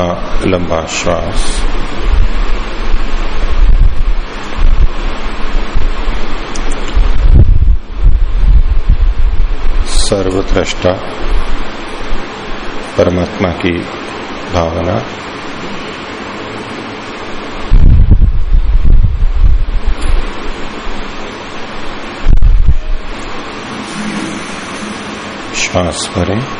लंबा लंबा श्वास। सर्वद्रष्टा परमात्मा की भावना। श्वास भरें।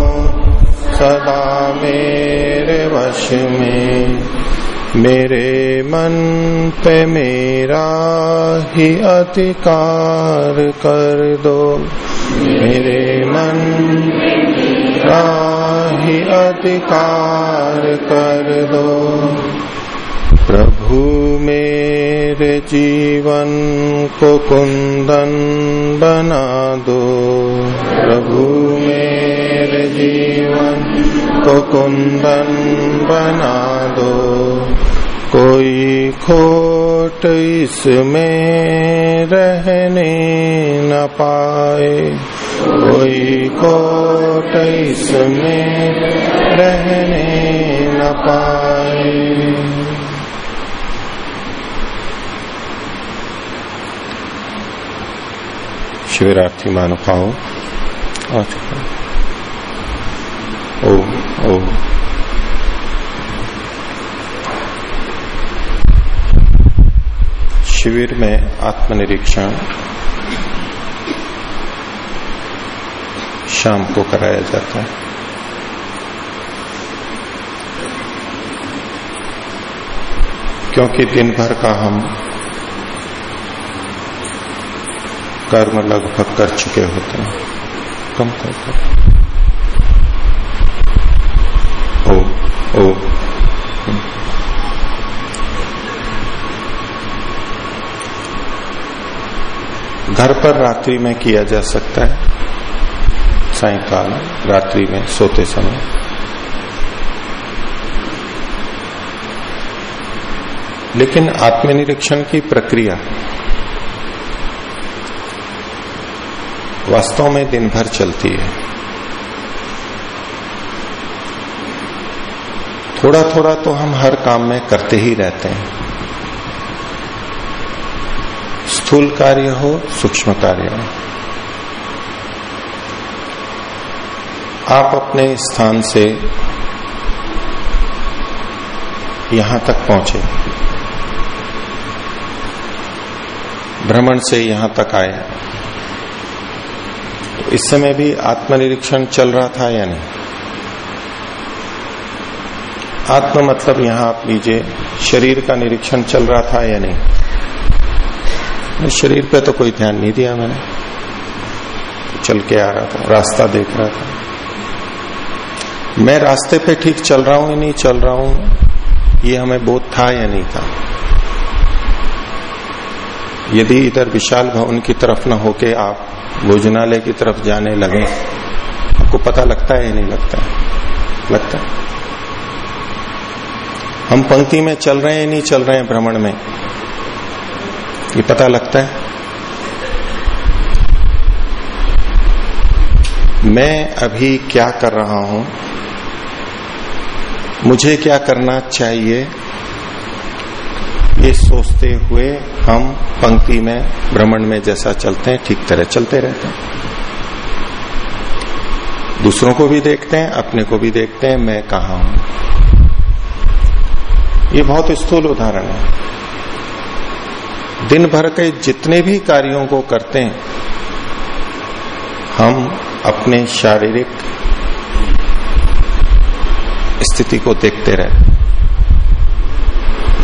सदा मेरे वश में, मेरे मन पे मेरा ही अधिकार कर दो। मेरे मन का ही अधिकार कर दो। प्रभु मेरे जीवन को कुंदन बना दो। प्रभु मेरे जीवन को कुंदन बना दो कोई खोट इसमें रहने न पाए। कोई खोट इसमें रहने न पाए। शिविरार्थी मानुभाव शिविर में आत्मनिरीक्षण शाम को कराया जाता है। क्योंकि दिन भर का हम कर्म लगभग कर चुके होते हैं। कम कर कर ओ ओ घर पर रात्रि में किया जा सकता है। सायकाल रात्रि में, सोते समय। लेकिन आत्मनिरीक्षण की प्रक्रिया वास्तव में दिन भर चलती है। थोड़ा थोड़ा तो हम हर काम में करते ही रहते हैं। स्थूल कार्य हो, सूक्ष्म कार्य हो। आप अपने स्थान से यहाँ तक पहुँचे। भ्रमण से यहाँ तक आए। तो इस समय भी आत्मनिरीक्षण चल रहा था या नहीं? आत्म मतलब यहाँ आप लीजिए, शरीर का निरीक्षण चल रहा था या नहीं? शरीर पे तो कोई ध्यान नहीं दिया मैंने। चल के आ रहा था, रास्ता देख रहा था। मैं रास्ते पे ठीक चल रहा हूँ या नहीं चल रहा हूँ, ये हमें बोध था या नहीं था? यदि इधर विशाल भवन की तरफ़ न होके आप भोजनालय की तरफ़ जाने लगे, आपको पता लगता है या नहीं लगता है? लगता है। हम पंक्ति में चल रहे हैं, नहीं चल रहे हैं भ्रमण में? ये पता लगता है। मैं अभी क्या कर रहा हूँ? मुझे क्या करना चाहिए? ये सोचते हुए हम पंक्ति में, भ्रमण में जैसा चलते हैं, ठीक तरह चलते रहते हैं। दूसरों को भी देखते हैं, अपने को भी देखते हैं, मैं कहा हूँ? ये बहुत स्थूल उदाहरण है। दिन भर के जितने भी कार्यों को करते हैं, हम अपने शारीरिक स्थिति को देखते रहते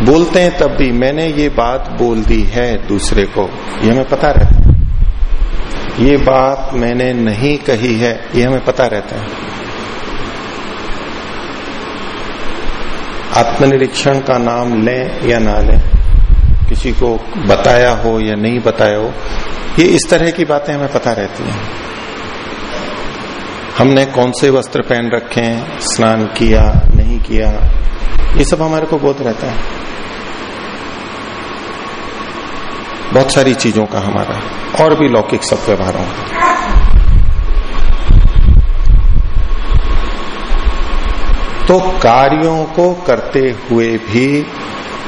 बोलते हैं तब भी, मैंने ये बात बोल दी है दूसरे को। ये हमें पता रहता है। ये बात मैंने नहीं कही है। ये हमें पता रहता है। आत्मनिरीक्षण का नाम लें या ना लें, किसी को बताया हो या नहीं बताया हो, ये इस तरह की बातें हमें पता रहती हैं। हमने कौन से वस्त्र पहन रखे हैं, स्नान किया, नहीं किया, ये सब हमारे को बोध रहता है। बहुत सारी चीज़ों का हमारा, और भी लौकिक सब व्यवहारों का। तो कार्यों को करते हुए भी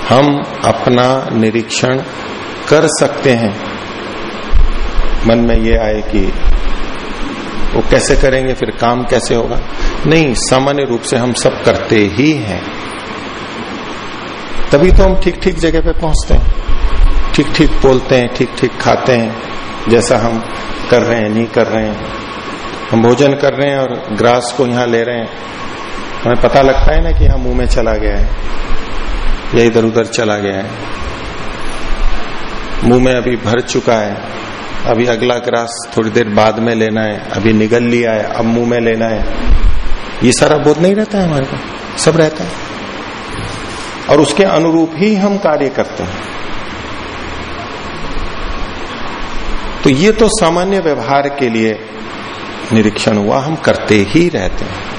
हम अपना निरीक्षण कर सकते हैं। मन में ये आए कि वो कैसे करेंगे, फिर काम कैसे होगा? नहीं, सामान्य रूप से हम सब करते ही हैं। तभी तो हम ठीक ठीक जगह पे पहुँचते हैं। ठीक ठीक बोलते हैं ठीक ठीक खाते हैं, जैसा हम कर रहे हैं, नहीं कर रहे हैं। हम भोजन कर रहे हैं और ग्रास को यहाँ ले रहे हैं। हमें पता लगता है ना कि यहाँ मुँह में चला गया है, या इधर उधर चला गया है। मुँह में अभी भर चुका है, अभी अगला ग्रास थोड़ी देर बाद में लेना है, अभी निगल लिया है, अब मुँह में लेना है। ये सारा बोध नहीं रहता है हमारे को सब रहता है। और उसके अनुरूप ही हम कार्य करते हैं। तो ये तो सामान्य व्यवहार के लिए निरीक्षण हुआ, हम करते ही रहते हैं।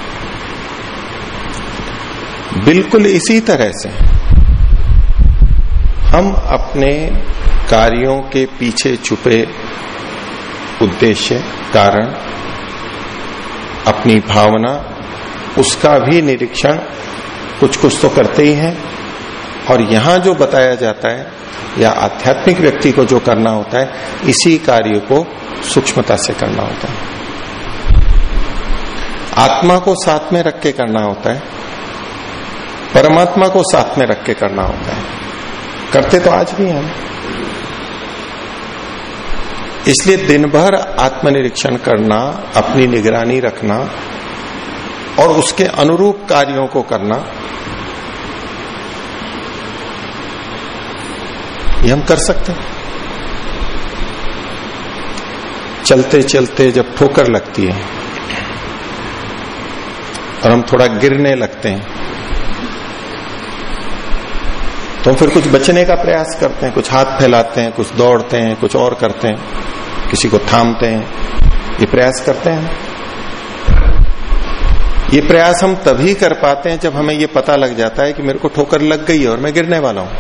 बिल्कुल इसी तरह से हम अपने कार्यों के पीछे छुपे उद्देश्य, कारण, अपनी भावना, उसका भी निरीक्षण कुछ कुछ तो करते ही हैं। और यहाँ जो बताया जाता है, या आध्यात्मिक व्यक्ति को जो करना होता है, इसी कार्य को सूक्ष्मता से करना होता है। आत्मा को साथ में रख के करना होता है। परमात्मा को साथ में रख के करना होता है। करते तो आज भी हैं इसलिए दिन भर आत्मनिरीक्षण करना, अपनी निगरानी रखना और उसके अनुरूप कार्यों को करना, ये हम कर सकते हैं। चलते चलते जब ठोकर लगती है और हम थोड़ा गिरने लगते हैं तो फिर कुछ बचने का प्रयास करते हैं, कुछ हाथ फैलाते हैं, कुछ दौड़ते हैं, कुछ और करते हैं, किसी को थामते हैं, ये प्रयास करते हैं। ये प्रयास हम तभी कर पाते हैं जब हमें ये पता लग जाता है कि मेरे को ठोकर लग गई है और मैं गिरने वाला हूँ।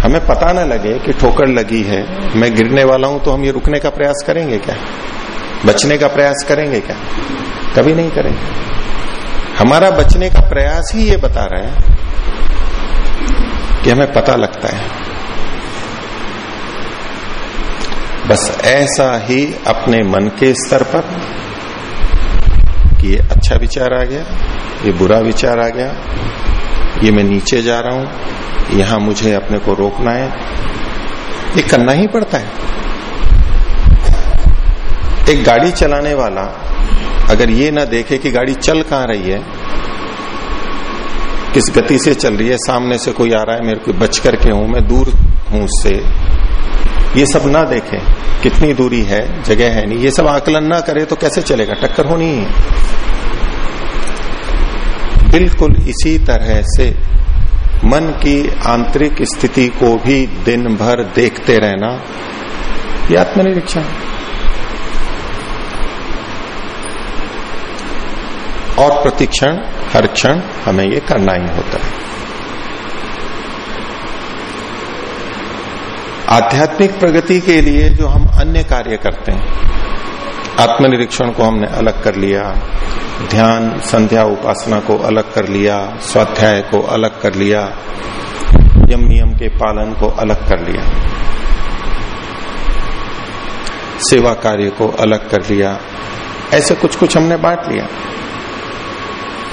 हमें पता ना लगे कि ठोकर लगी है, मैं गिरने वाला हूँ तो हम ये रुकने का प्रयास करेंगे क्या? बचने का प्रयास करेंगे क्या? कभी नहीं करेंगे। हमारा बचने का प्रयास ही ये बता रहा है कि हमें पता लगता है। बस ऐसा ही अपने मन के स्तर पर कि ये अच्छा विचार आ गया, ये बुरा विचार आ गया, ये मैं नीचे जा रहा हूँ, यहाँ मुझे अपने को रोकना है, ये करना ही पड़ता है। एक गाड़ी चलाने वाला अगर ये ना देखे कि गाड़ी चल कहाँ रही है, किस गति से चल रही है, सामने से कोई आ रहा है, मेरे को बच करके हूँ, मैं दूर हूँ उससे, ये सब ना देखे कितनी दूरी है, जगह है नहीं। ये सब आकलन ना करे तो कैसे चलेगा? टक्कर होनी है बिल्कुल इसी तरह से मन की आंतरिक स्थिति को भी दिन भर देखते रहना, ये आत्मनिरीक्षण और प्रतिक्षण, हर क्षण हमें ये करना ही होता है। आध्यात्मिक प्रगति के लिए जो हम अन्य कार्य करते हैं, आत्मनिरीक्षण को हमने अलग कर लिया, ध्यान, संध्या, उपासना को अलग कर लिया, स्वाध्याय को अलग कर लिया यम नियम के पालन को अलग कर लिया, सेवा कार्य को अलग कर लिया, ऐसे कुछ कुछ हमने बांट लिया।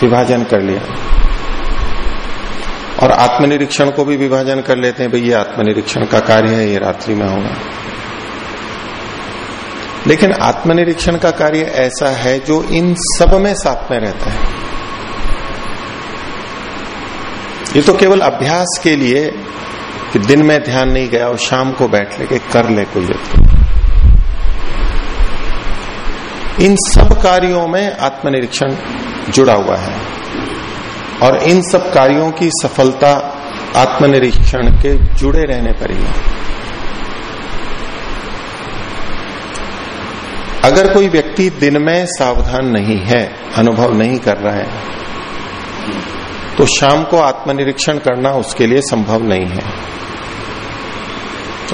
विभाजन कर लिया। और आत्मनिरीक्षण को भी विभाजन कर लेते हैं, भाई ये आत्मनिरीक्षण का कार्य है, ये रात्रि में होगा। लेकिन आत्मनिरीक्षण का कार्य ऐसा है जो इन सब में साथ में रहता है। ये तो केवल अभ्यास के लिए कि दिन में ध्यान नहीं गया और शाम को बैठ लेके कर ले कोई व्यक्ति। इन सब कार्यों में आत्मनिरीक्षण जुड़ा हुआ है। और इन सब कार्यों की सफलता आत्मनिरीक्षण के जुड़े रहने पर ही अगर कोई व्यक्ति दिन में सावधान नहीं है, अनुभव नहीं कर रहा है तो शाम को आत्मनिरीक्षण करना उसके लिए संभव नहीं है।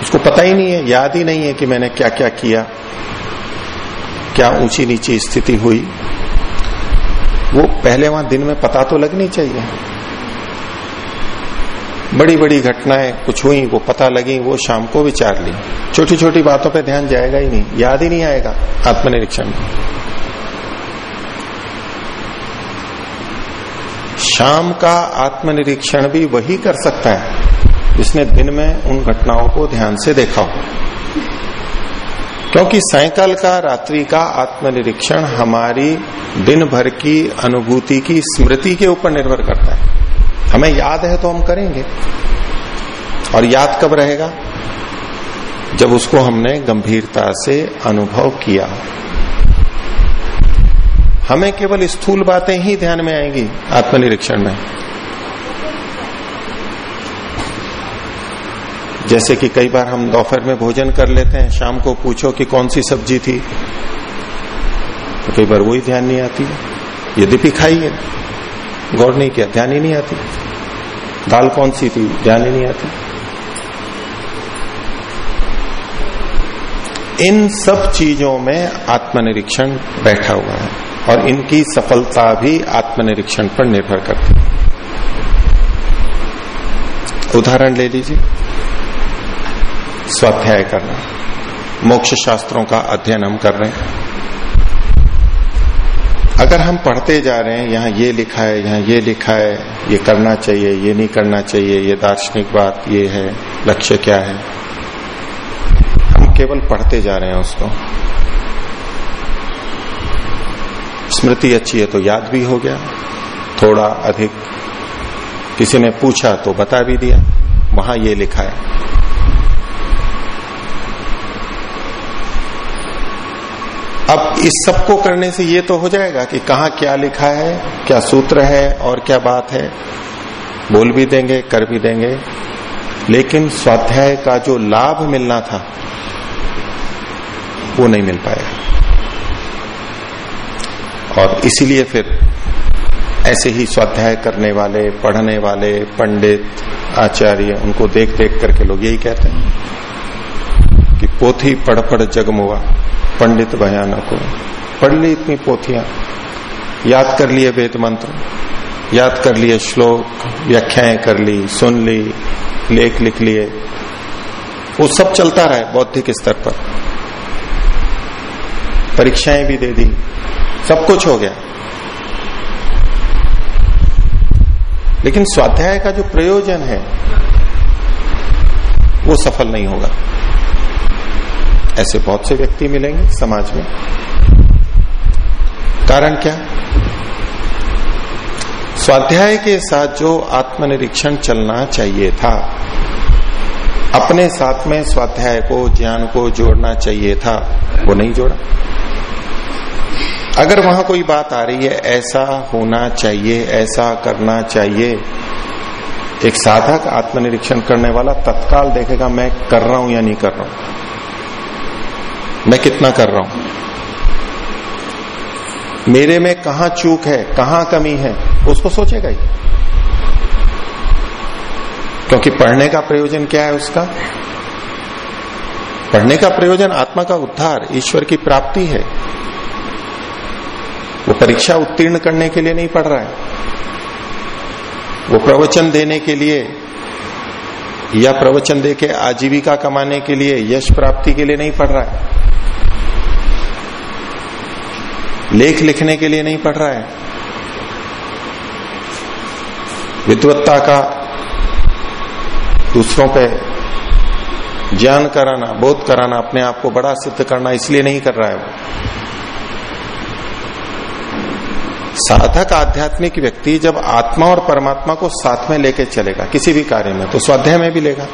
उसको पता ही नहीं है, याद ही नहीं है कि मैंने क्या क्या, किया क्या ऊँची नीची स्थिति हुई। वो पहले वहाँ दिन में पता तो लगनी चाहिए। बड़ी बड़ी घटनाएँ कुछ हुई, वो पता लगी, वो शाम को विचार ली। छोटी छोटी बातों पे ध्यान जाएगा ही नहीं, याद ही नहीं आएगा आत्मनिरीक्षण में शाम का आत्मनिरीक्षण भी वही कर सकता है, जिसने दिन में उन घटनाओं को ध्यान से देखा हो। क्योंकि सायकाल का, रात्रि का आत्मनिरीक्षण हमारी दिन भर की अनुभूति की स्मृति के ऊपर निर्भर करता है। हमें याद है तो हम करेंगे। और याद कब रहेगा? जब उसको हमने गंभीरता से अनुभव किया। हमें केवल स्थूल बातें ही ध्यान में आएँगी आत्मनिरीक्षण में। जैसे कि कई बार हम दोपहर में भोजन कर लेते हैं, शाम को पूछो कि कौन सी सब्ज़ी थी। तो कई बार वही ध्यान नहीं आती। यद्यपि खाई है, गौर नहीं किया, ध्यान ही नहीं आती। दाल कौन सी थी, ध्यान ही नहीं आती। इन सब चीज़ों में आत्मनिरीक्षण बैठा हुआ है और इनकी सफलता भी आत्मनिरीक्षण पर निर्भर करती है। उदाहरण ले लीजिए। स्वाध्याय करना मोक्ष शास्त्रों का अध्ययन हम कर रहे हैं। अगर हम पढ़ते जा रहे हैं, यहाँ ये लिखा है, यहाँ ये लिखा है, ये करना चाहिए, ये नहीं करना चाहिए, ये दार्शनिक बात, ये है, लक्ष्य क्या है? हम केवल पढ़ते जा रहे हैं उसको। स्मृति अच्छी है तो याद भी हो गया। थोड़ा अधिक किसी ने पूछा तो बता भी दिया। वहाँ ये लिखा है। अब इस सबको करने से ये तो हो जाएगा कि कहा क्या लिखा है, क्या सूत्र है और क्या बात है। बोल भी देंगे, कर भी देंगे। लेकिन स्वाध्याय का जो लाभ मिलना था, वो नहीं मिल पाएगा और इसीलिए फिर ऐसे ही स्वाध्याय करने वाले, पढ़ने वाले, पंडित, आचार्य, उनको देख देख करके लोग यही कहते हैं कि पोथी पढ़ पढ़ जगमुआ। पंडित भयानक हो पढ़ ली इतनी पोथियाँ। याद कर लिए वेद मंत्र। याद कर लिए श्लोक। व्याख्याएँ कर ली, सुन ली, लेख लिख लिए। वो सब चलता रहा है बौद्धिक स्तर पर। परीक्षाएँ भी दे दी। सब कुछ हो गया। लेकिन स्वाध्याय का जो प्रयोजन है, वो सफल नहीं होगा। ऐसे बहुत से व्यक्ति मिलेंगे समाज में। कारण क्या? स्वाध्याय के साथ जो आत्मनिरीक्षण चलना चाहिए था, अपने साथ में स्वाध्याय को, ज्ञान को जोड़ना चाहिए था, वो नहीं जोड़ा। अगर वहाँ कोई बात आ रही है, ऐसा होना चाहिए, ऐसा करना चाहिए, एक साधक आत्मनिरीक्षण करने वाला तत्काल देखेगा, मैं कर रहा हूँ या नहीं कर रहा हूँ। मैं कितना कर रहा हूँ? मेरे में कहा चूक है, कहाँ कमी है, उसको सोचेगा ही। क्योंकि पढ़ने का प्रयोजन क्या है उसका? पढ़ने का प्रयोजन आत्मा का उद्धार, ईश्वर की प्राप्ति है। वो परीक्षा उत्तीर्ण करने के लिए नहीं पढ़ रहा है। वो प्रवचन देने के लिए या प्रवचन दे के आजीविका कमाने के लिए, यश प्राप्ति के लिए नहीं पढ़ रहा है। लेख लिखने के लिए नहीं पढ़ रहा है। विद्वत्ता का दूसरों पे ज्ञान कराना, बोध कराना, अपने आप को बड़ा सिद्ध करना इसलिए नहीं कर रहा है वो। साधक आध्यात्मिक व्यक्ति जब आत्मा और परमात्मा को साथ में लेके चलेगा, किसी भी कार्य में तो स्वाध्याय में भी लेगा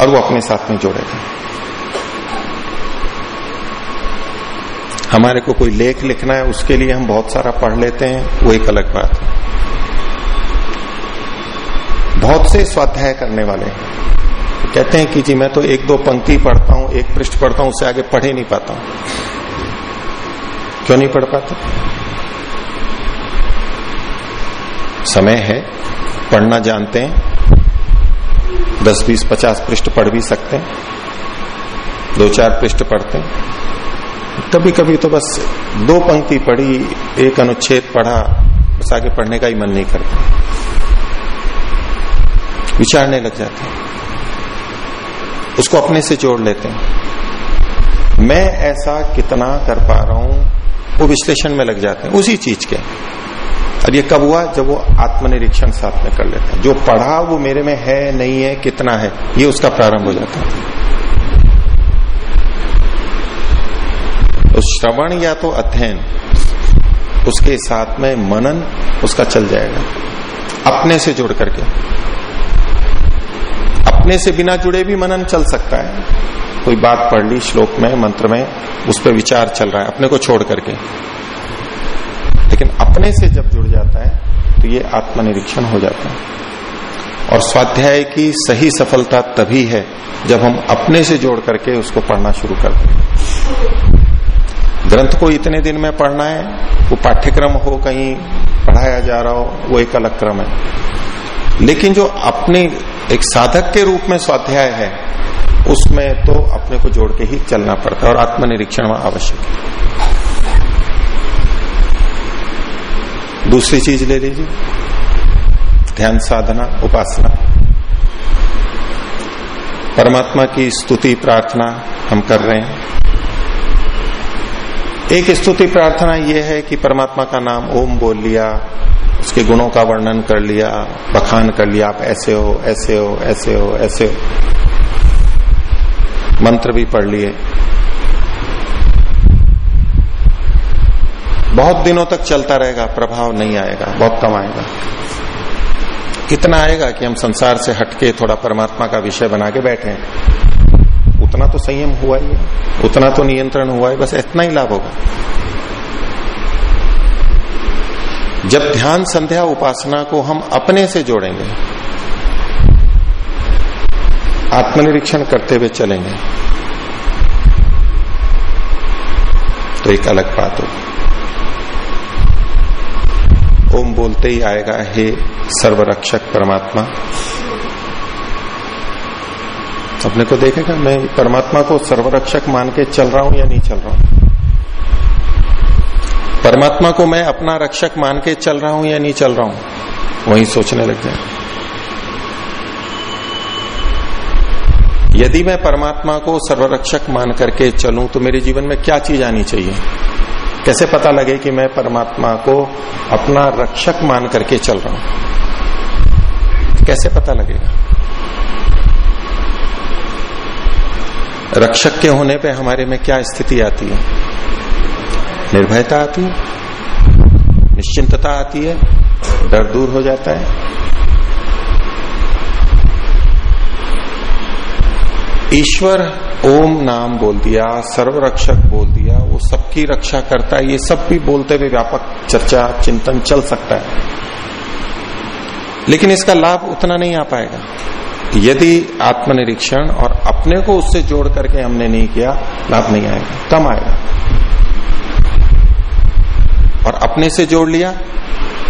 और वो अपने साथ में जोड़ेगा। हमारे को कोई लेख लिखना है, उसके लिए हम बहुत सारा पढ़ लेते हैं, वो एक अलग बात है। बहुत से स्वाध्याय करने वाले कहते हैं कि जी, मैं तो एक दो पंक्ति पढ़ता हूँ, एक पृष्ठ पढ़ता हूँ, उससे आगे पढ़ ही नहीं पाता हूँ। क्यों नहीं पढ़ पाता? समय है, पढ़ना जानते हैं। दस, बीस, पचास पृष्ठ पढ़ भी सकते हैं। दो, चार पृष्ठ पढ़ते हैं। कभी कभी तो बस दो पंक्ति पढ़ी, एक अनुच्छेद पढ़ा, बस आगे पढ़ने का ही मन नहीं करता। विचारने लग जाते हैं। उसको अपने से जोड़ लेते हैं। मैं ऐसा कितना कर पा रहा हूँ, वो विश्लेषण में लग जाते हैं। उसी चीज़ के। और ये कब हुआ? जब वो आत्मनिरीक्षण साथ में कर लेता है। जो पढ़ा, वो मेरे में है, नहीं है, कितना है, ये उसका प्रारंभ हो जाता है। श्रवण या तो अध्ययन, उसके साथ में मनन, उसका चल जाएगा। अपने से जुड़ करके। अपने से बिना जुड़े भी मनन चल सकता है। कोई बात पढ़ ली, श्लोक में, मंत्र में, उस पर विचार चल रहा है, अपने को छोड़ करके। लेकिन अपने से जब जुड़ जाता है तो ये आत्मनिरीक्षण हो जाता है। और स्वाध्याय की सही सफलता तभी है जब हम अपने से जोड़ करके उसको पढ़ना शुरू करते हैं ग्रंथ को इतने दिन में पढ़ना है, वो पाठ्यक्रम हो कहीं पढ़ाया जा रहा हो, वो एक अलग क्रम है। लेकिन जो अपने एक साधक के रूप में स्वाध्याय है, उसमें तो अपने को जोड़ के ही चलना पड़ता है और आत्मनिरीक्षण वहाँ आवश्यक है। दूसरी चीज़ ले लीजिए ध्यान साधना, उपासना। परमात्मा की स्तुति, प्रार्थना हम कर रहे हैं। एक स्तुति प्रार्थना यह है कि परमात्मा का नाम ओम बोल लिया, उसके गुणों का वर्णन कर लिया, बखान कर लिया, आप ऐसे हो ऐसे हो ऐसे हो ऐसे हो। मंत्र भी पढ़ लिए। बहुत दिनों तक चलता रहेगा, प्रभाव नहीं आएगा, बहुत कम आएगा। कितना आएगा कि हम संसार से हटके थोड़ा परमात्मा का विषय बना के बैठे उतना तो संयम हुआ ही है, उतना तो नियंत्रण हुआ है, बस इतना ही लाभ होगा। जब ध्यान संध्या उपासना को हम अपने से जोड़ेंगे, आत्मनिरीक्षण करते हुए चलेंगे तो एक अलग बात होगी। ओम बोलते ही आएगा, हे सर्वरक्षक परमात्मा अपने को देखेगा मैं परमात्मा को सर्वरक्षक मान के चल रहा हूँ या नहीं चल रहा हूँ? परमात्मा को मैं अपना रक्षक मान के चल रहा हूँ या नहीं चल रहा हूँ? वहीं सोचने लग जाए। यदि मैं परमात्मा को सर्वरक्षक मान करके चलूँ तो मेरे जीवन में क्या चीज़ आनी चाहिए? कैसे पता लगे कि मैं परमात्मा को अपना रक्षक मान करके चल रहा हूँ? कैसे पता लगेगा? रक्षक के होने पे हमारे में क्या स्थिति आती है? निर्भयता आती है, निश्चिंतता आती है, डर दूर हो जाता है। ईश्वर ओम नाम बोल दिया, सर्वरक्षक बोल दिया, वो सबकी रक्षा करता है, ये सब भी बोलते हुए व्यापक चर्चा, चिंतन चल सकता है। लेकिन इसका लाभ उतना नहीं आ पाएगा। यदि आत्मनिरीक्षण और अपने को उससे जोड़ करके हमने नहीं किया, लाभ नहीं आएगा, कम आएगा। और अपने से जोड़ लिया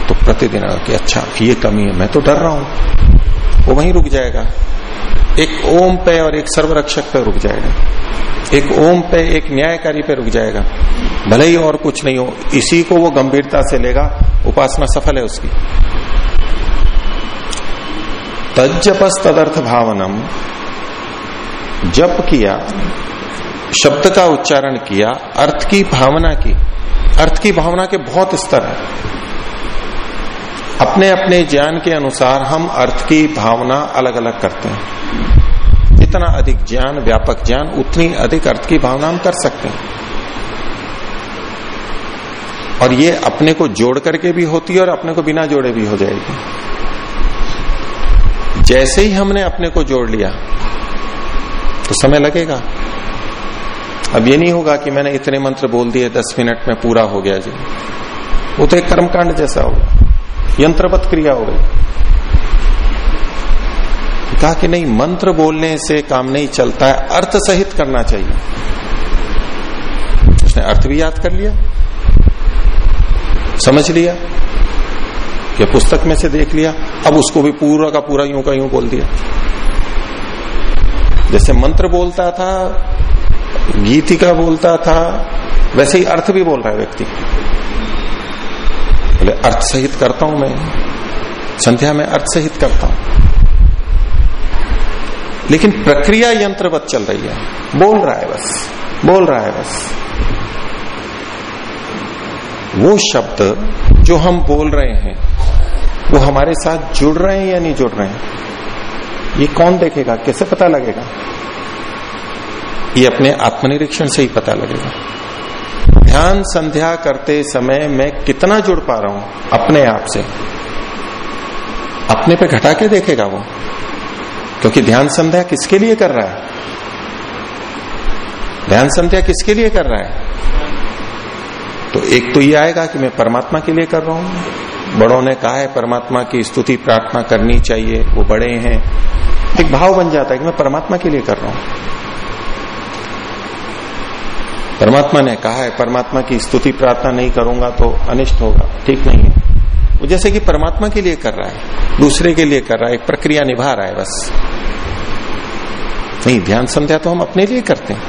तो प्रतिदिन कि अच्छा ये कमी है, मैं तो डर रहा हूँ, वो वहीं रुक जाएगा। एक ओम पे और एक सर्वरक्षक पे रुक जाएगा। एक ओम पे एक न्यायकारी पे रुक जाएगा। भले ही और कुछ नहीं हो, इसी को वो गंभीरता से लेगा, उपासना सफल है उसकी। तजपस तदर्थ भावनम जप किया, शब्द का उच्चारण किया, अर्थ की भावना की। अर्थ की भावना के बहुत स्तर है। अपने अपने ज्ञान के अनुसार हम अर्थ की भावना अलग अलग करते हैं। जितना अधिक ज्ञान, व्यापक ज्ञान, उतनी अधिक अर्थ की भावना हम कर सकते हैं। और ये अपने को जोड़ करके भी होती है और अपने को बिना जोड़े भी हो जाएगी। जैसे ही हमने अपने को जोड़ लिया तो समय लगेगा। अब ये नहीं होगा कि मैंने इतने मंत्र बोल दिए, दस मिनट में पूरा हो गया जी। वो तो एक कर्मकांड जैसा होगा यंत्रवत क्रिया हो गई। कहा कि नहीं, मंत्र बोलने से काम नहीं चलता है, अर्थ सहित करना चाहिए। उसने अर्थ भी याद कर लिया, समझ लिया या पुस्तक में से देख लिया, अब उसको भी पूरा का पूरा यूँ का यूँ बोल दिया। जैसे मंत्र बोलता था, गीतिका बोलता था, वैसे ही अर्थ भी बोल रहा है व्यक्ति। बोले, अर्थ सहित करता हूँ मैं, संध्या में अर्थ सहित करता हूँ। लेकिन प्रक्रिया यंत्रवत चल रही है। बोल रहा है बस, बोल रहा है बस। वो शब्द जो हम बोल रहे हैं वो हमारे साथ जुड़ रहे हैं या नहीं जुड़ रहे हैं? ये कौन देखेगा? कैसे पता लगेगा? ये अपने आत्मनिरीक्षण से ही पता लगेगा। ध्यान संध्या करते समय मैं कितना जुड़ पा रहा हूँ? अपने आप से। अपने पे घटा के देखेगा वो। क्योंकि ध्यान संध्या किसके लिए कर रहा है? ध्यान संध्या किसके लिए कर रहा है? तो एक तो ये आएगा कि मैं परमात्मा के लिए कर रहा हूँ। बड़ों ने कहा है, परमात्मा की स्तुति प्रार्थना करनी चाहिए, वो बड़े हैं। एक भाव बन जाता है कि मैं परमात्मा के लिए कर रहा हूँ। परमात्मा ने कहा है, परमात्मा की स्तुति प्रार्थना नहीं करूँगा तो अनिष्ट होगा, ठीक नहीं है। वो जैसे कि परमात्मा के लिए कर रहा है, दूसरे के लिए कर रहा है, एक प्रक्रिया निभा रहा है बस। नहीं, ध्यान संध्या तो हम अपने लिए करते हैं।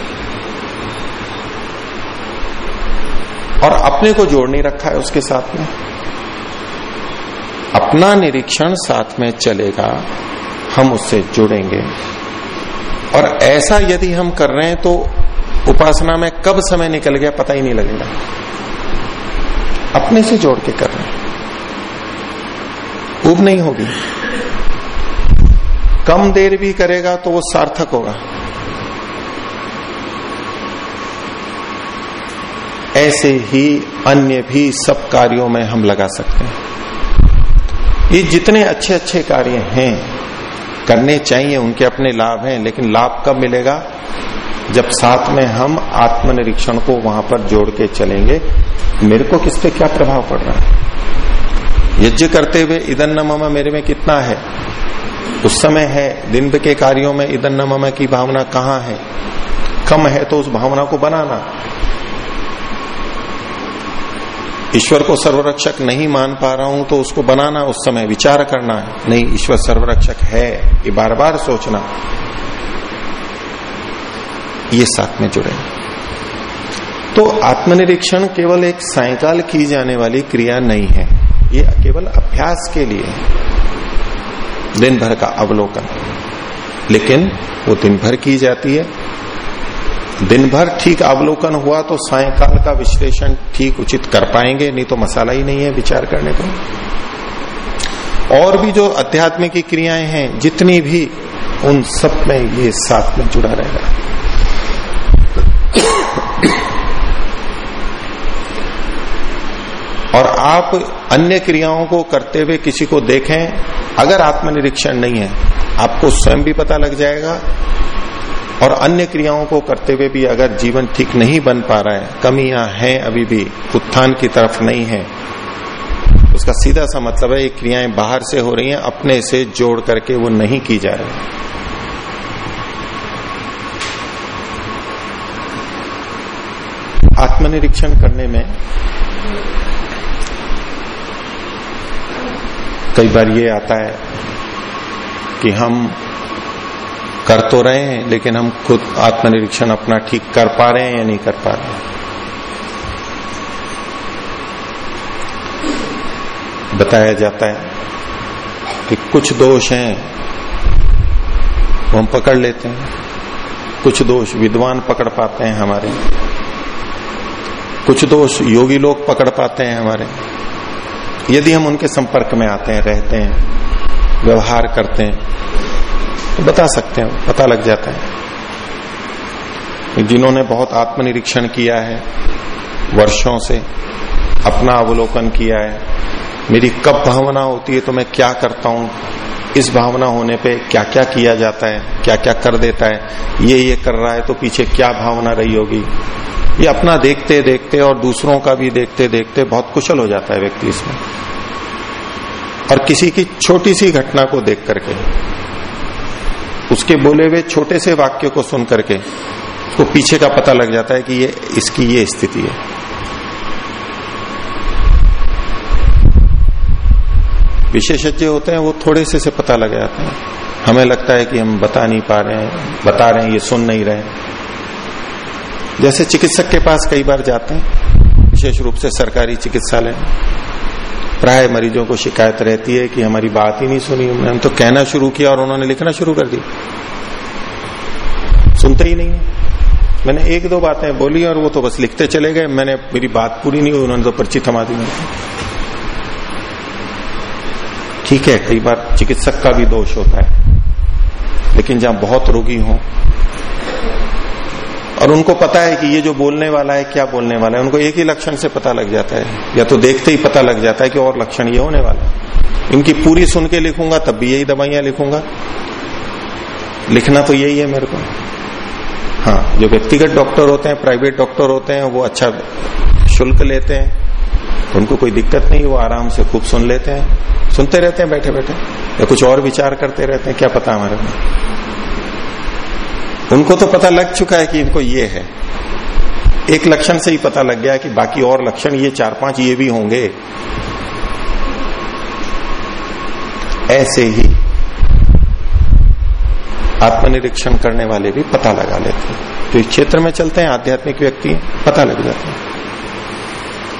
और अपने को जोड़ नहीं रखा है उसके साथ में। अपना निरीक्षण साथ में चलेगा, हम उससे जुड़ेंगे। और ऐसा यदि हम कर रहे हैं तो उपासना में कब समय निकल गया पता ही नहीं लगेगा। अपने से जोड़ के कर रहे हैं। उब नहीं होगी। कम देर भी करेगा तो वो सार्थक होगा। ऐसे ही अन्य भी सब कार्यों में हम लगा सकते हैं। ये जितने अच्छे अच्छे कार्य हैं, करने चाहिए, उनके अपने लाभ हैं, लेकिन लाभ कब मिलेगा? जब साथ में हम आत्मनिरीक्षण को वहाँ पर जोड़ के चलेंगे, मेरे को किस पे क्या प्रभाव पड़ रहा है? यज्ञ करते हुए इदन न ममा मेरे में कितना है? उस समय है, दिन के कार्यों में इदन न ममा की भावना कहाँ है? कम है तो उस भावना को बनाना। ईश्वर को सर्वरक्षक नहीं मान पा रहा हूँ तो उसको बनाना, उस समय विचार करना है। नहीं, ईश्वर सर्वरक्षक है, ये बार बार सोचना। ये साथ में जुड़े। तो आत्मनिरीक्षण केवल एक सायकाल की जाने वाली क्रिया नहीं है, ये केवल अभ्यास के लिए दिन भर का अवलोकन। लेकिन वो दिन भर की जाती है दिन भर ठीक अवलोकन हुआ तो सायकाल का विश्लेषण ठीक उचित कर पाएँगे, नहीं तो मसाला ही नहीं है विचार करने को। और भी जो अध्यात्म की क्रियाएँ हैं, जितनी भी, उन सब में ये साथ में जुड़ा रहेगा। और आप अन्य क्रियाओं को करते हुए किसी को देखें, अगर आत्मनिरीक्षण नहीं है, आपको स्वयं भी पता लग जाएगा और अन्य क्रियाओं को करते हुए भी अगर जीवन ठीक नहीं बन पा रहा है, कमियाँ हैं अभी भी, उत्थान की तरफ़ नहीं है। उसका सीधा सा मतलब है, ये क्रियाएँ बाहर से हो रही हैं, अपने से जोड़ करके वो नहीं की जा रही। आत्मनिरीक्षण करने में कई बार ये आता है कि हम कर तो रहे हैं, लेकिन हम खुद आत्मनिरीक्षण अपना ठीक कर पा रहे हैं या नहीं कर पा रहे हैं? बताया जाता है कि कुछ दोष हैं वो हम पकड़ लेते हैं। कुछ दोष विद्वान पकड़ पाते हैं हमारे। कुछ दोष योगी लोग पकड़ पाते हैं हमारे। यदि हम उनके संपर्क में आते हैं, रहते हैं, व्यवहार करते हैं तो बता सकते हैं, पता लग जाता है। जिन्होंने बहुत आत्मनिरीक्षण किया है, वर्षों से अपना अवलोकन किया है, मेरी कब भावना होती है तो मैं क्या करता हूँ, इस भावना होने पे क्या क्या किया जाता है क्या क्या कर देता है ये ये कर रहा है तो पीछे क्या भावना रही होगी। ये अपना देखते देखते और दूसरों का भी देखते देखते बहुत कुशल हो जाता है व्यक्ति इसमें। और किसी की छोटी सी घटना को देख करके उसके बोले हुए छोटे से वाक्य को सुन करके उसको पीछे का पता लग जाता है कि ये इसकी ये स्थिति है। विशेषज्ञ होते हैं, वो थोड़े से से पता लग जाते हैं। हमें लगता है कि हम बता नहीं पा रहे हैं, बता रहे हैं, ये सुन नहीं रहे जैसे चिकित्सक के पास कई बार जाते हैं, विशेष रूप से सरकारी चिकित्सालय प्राय मरीजों को शिकायत रहती है कि हमारी बात ही नहीं सुनी हमने। तो कहना शुरू किया और उन्होंने लिखना शुरू कर दी सुनते ही नहीं मैंने एक दो बातें बोली और वो तो बस लिखते चले गए। मैंने मेरी बात पूरी नहीं हुई, उन्होंने तो पर्ची थमा दी ठीक है, कई बार चिकित्सक का भी दोष होता है। लेकिन जहाँ बहुत रोगी हो और उनको पता है कि ये जो बोलने वाला है, क्या बोलने वाला है? उनको एक ही लक्षण से पता लग जाता है। या तो देखते ही पता लग जाता है कि और लक्षण ये होने वाला है। इनकी पूरी सुन के लिखूँगा, तब भी यही दवाइयाँ लिखूँगा। लिखना तो यही है मेरे को। हाँ जो व्यक्तिगत डॉक्टर होते हैं, प्राइवेट डॉक्टर होते हैं, वो अच्छा शुल्क लेते हैं। तो उनको कोई दिक्कत नहीं, वो आराम से खूब सुन लेते हैं। सुनते रहते हैं बैठे बैठे या कुछ और विचार करते रहते हैं, क्या पता हमारे को। उनको तो पता लग चुका है कि इनको ये है। एक लक्षण से ही पता लग गया कि बाकी और लक्षण ये चार पाँच ये भी होंगे। ऐसे ही आत्मनिरीक्षण करने वाले भी पता लगा लेते हैं। तो इस क्षेत्र में चलते हैं, आध्यात्मिक व्यक्ति, पता लग जाते हैं।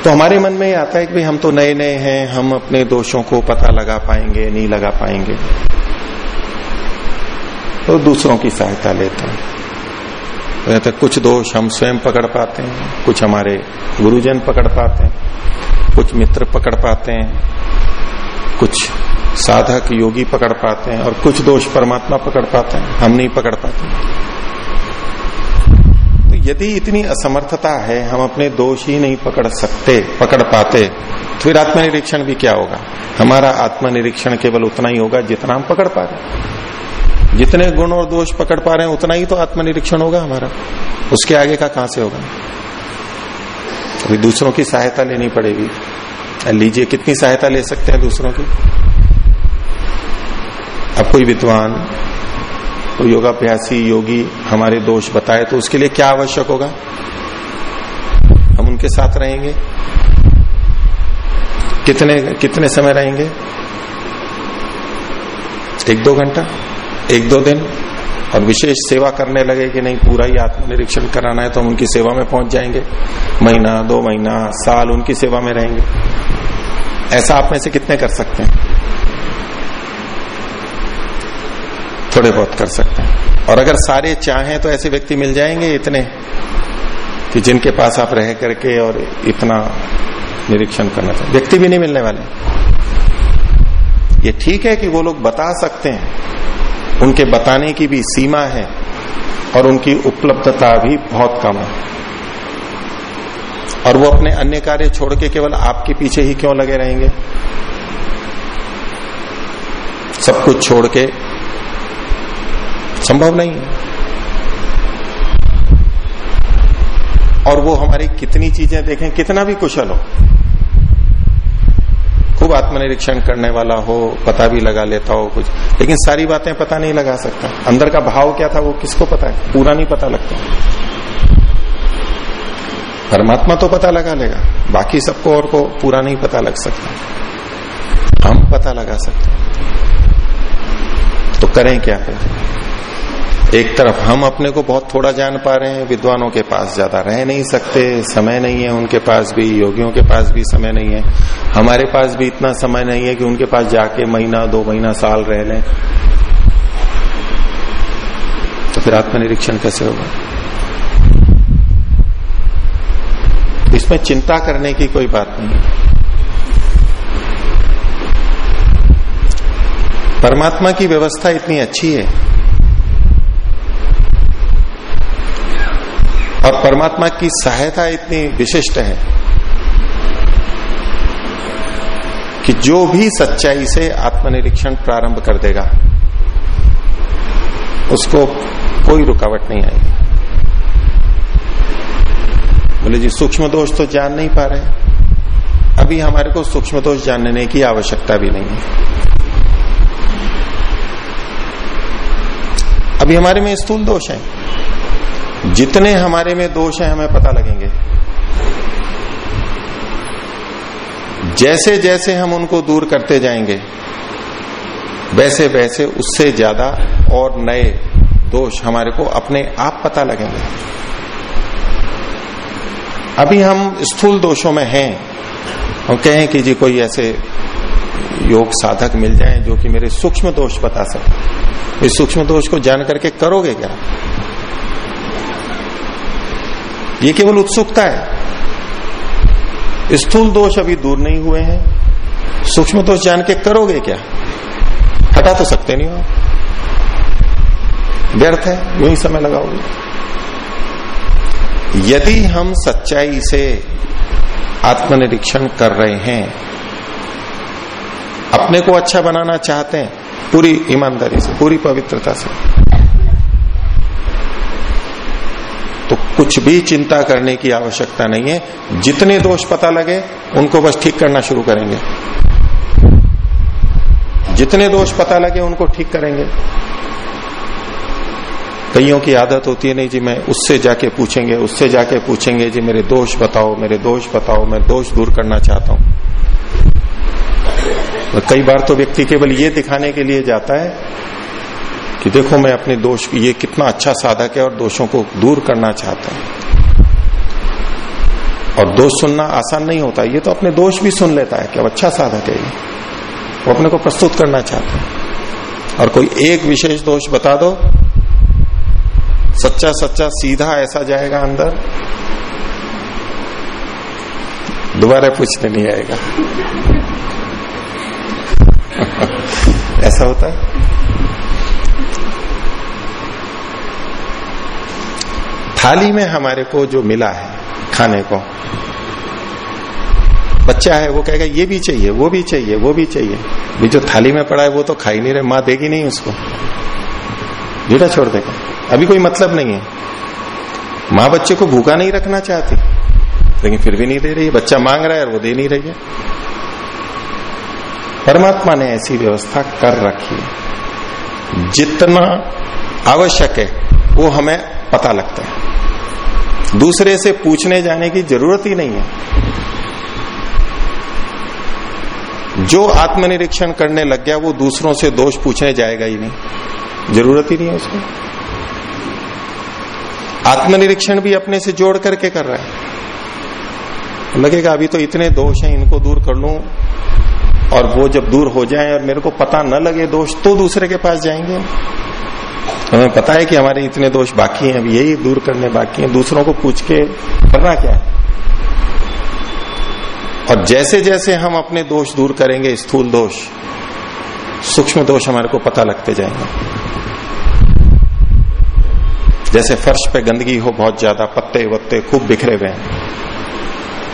तो हमारे मन में ये आता है कि भाई हम तो नए नए हैं, हम अपने दोषों को पता लगा पाएँगे, नहीं लगा पाएँगे। तो दूसरों की सहायता लेते हैं। तो कुछ दोष हम स्वयं पकड़ पाते हैं, कुछ हमारे गुरुजन पकड़ पाते हैं, कुछ मित्र पकड़ पाते हैं, कुछ साधक योगी पकड़ पाते हैं और कुछ दोष परमात्मा पकड़ पाते हैं, हम नहीं पकड़ पाते। तो यदि इतनी असमर्थता है, हम अपने दोष ही नहीं पकड़ सकते, पकड़ पाते तो फिर आत्मनिरीक्षण भी क्या होगा? हमारा आत्मनिरीक्षण केवल उतना ही होगा जितना हम पकड़ पा रहे जितने गुण और दोष पकड़ पा रहे हैं, उतना ही तो आत्मनिरीक्षण होगा हमारा। उसके आगे का कहाँ से होगा? अभी दूसरों की सहायता लेनी पड़ेगी। लीजिए, कितनी सहायता ले सकते हैं दूसरों की? अब कोई विद्वान, कोई योगाभ्यासी, योगी हमारे दोष बताए तो उसके लिए क्या आवश्यक होगा? हम उनके साथ रहेंगे? कितने कितने समय रहेंगे? एक दो घंटा? एक दो दिन, और विशेष सेवा करने लगे कि नहीं, पूरा ही आत्मनिरीक्षण कराना है तो हम उनकी सेवा में पहुँच जाएँगे। महीना, दो महीना, साल उनकी सेवा में रहेंगे। ऐसा आप में से कितने कर सकते हैं? थोड़े बहुत कर सकते हैं। और अगर सारे चाहें तो ऐसे व्यक्ति मिल जाएँगे इतने, कि जिनके पास आप रह करके और इतना निरीक्षण करना चाहिए व्यक्ति भी नहीं मिलने वाले। ये ठीक है कि वो लोग बता सकते हैं उनके बताने की भी सीमा है और उनकी उपलब्धता भी बहुत कम है। और वो अपने अन्य कार्य छोड़ के केवल आपके पीछे ही क्यों लगे रहेंगे? सब कुछ छोड़ के संभव नहीं है। और वो हमारी कितनी चीज़ें देखें, कितना भी कुशल हो आत्मनिरीक्षण करने वाला हो, पता भी लगा लेता हो कुछ। लेकिन सारी बातें पता नहीं लगा सकता। अंदर का भाव क्या था वो किसको पता है? पूरा नहीं पता लगता। परमात्मा तो पता लगा लेगा। बाकी सबको और को पूरा नहीं पता लग सकता। हम पता लगा सकते तो करें क्या करें एक तरफ़ हम अपने को बहुत थोड़ा जान पा रहे हैं, विद्वानों के पास ज़्यादा रह नहीं सकते, समय नहीं है उनके पास भी, योगियों के पास भी समय नहीं है। हमारे पास भी इतना समय नहीं है कि उनके पास जाके महीना, दो महीना, साल रह लें। तो फिर आत्मनिरीक्षण कैसे होगा? इसमें चिंता करने की कोई बात नहीं है। परमात्मा की व्यवस्था इतनी अच्छी है। और परमात्मा की सहायता इतनी विशिष्ट है कि जो भी सच्चाई से आत्मनिरीक्षण प्रारंभ कर देगा, उसको कोई रुकावट नहीं आएगी। बोले जी, सूक्ष्म दोष तो जान नहीं पा रहे अभी हमारे को सूक्ष्म दोष जानने की आवश्यकता भी नहीं है। अभी हमारे में स्थूल दोष है। जितने हमारे में दोष है, हमें पता लगेंगे। जैसे जैसे हम उनको दूर करते जाएँगे, वैसे वैसे उससे ज़्यादा और नए दोष हमारे को अपने आप पता लगेंगे। अभी हम स्थूल दोषों में हैं। और कहें कि जी कोई ऐसे योग साधक मिल जाए जो कि मेरे सूक्ष्म दोष बता सके। इस सूक्ष्म दोष को जान करके करोगे क्या? ये केवल उत्सुकता है। स्थूल दोष अभी दूर नहीं हुए हैं। सूक्ष्म दोष जान के करोगे क्या? हटा तो सकते नहीं हो व्यर्थ है, यू ही समय लगाओगे। यदि हम सच्चाई से आत्मनिरीक्षण कर रहे हैं, अपने को अच्छा बनाना चाहते हैं, पूरी ईमानदारी से, पूरी पवित्रता से कुछ भी चिंता करने की आवश्यकता नहीं है। जितने दोष पता लगे, उनको बस ठीक करना शुरू करेंगे। जितने दोष पता लगे, उनको ठीक करेंगे। कईयों की आदत होती है, नहीं जी, मैं उससे जाके पूछेंगे, उससे जाके पूछेंगे, जी, मेरे दोष बताओ, मेरे दोष बताओ, मैं दोष दूर करना चाहता हूँ। कई बार तो व्यक्ति केवल ये दिखाने के लिए जाता है कि देखो मैं अपने दोष ये कितना अच्छा साधक है और दोषों को दूर करना चाहता है। और दोष सुनना आसान नहीं होता, ये तो अपने दोष भी सुन लेता है कि अब अच्छा साधक है ये। वो अपने को प्रस्तुत करना चाहता है। और कोई एक विशेष दोष बता दो, सच्चा सच्चा सीधा ऐसा जाएगा अंदर, दोबारा पूछने नहीं आएगा। ऐसा होता है? थाली में हमारे को जो मिला है खाने को, बच्चा है, वो कहेगा, ये भी चाहिए, वो भी चाहिए, वो भी चाहिए। भी जो थाली में पड़ा है, वो तो खा ही नहीं रहे, माँ देगी नहीं उसको। बेटा छोड़ देगा अभी कोई मतलब नहीं है। माँ बच्चे को भूखा नहीं रखना चाहती, लेकिन फिर भी नहीं दे रही है। बच्चा मांग रहा है और वो दे नहीं रही है। परमात्मा ने ऐसी व्यवस्था कर रखी है। जितना आवश्यक है, वो हमें पता लगता है। दूसरे से पूछने जाने की ज़रूरत ही नहीं है। जो आत्मनिरीक्षण करने लग गया, वो दूसरों से दोष पूछने जाएगा ही नहीं। ज़रूरत ही नहीं है उसको। आत्मनिरीक्षण भी अपने से जोड़ करके कर रहा है। लगेगा, अभी तो इतने दोष हैं, इनको दूर कर लू। और वो जब दूर हो जाए और मेरे को पता न लगे दोष तो दूसरे के पास जाएँगे। हमें पता है कि हमारे इतने दोष बाकी हैं अभी यही दूर करने बाकी हैं, दूसरों को पूछ के करना क्या है? और जैसे जैसे हम अपने दोष दूर करेंगे, स्थूल दोष, सूक्ष्म दोष हमारे को पता लगते जाएँगे। जैसे फर्श पे गंदगी हो, बहुत ज़्यादा पत्ते वत्ते खूब बिखरे हुए हैं।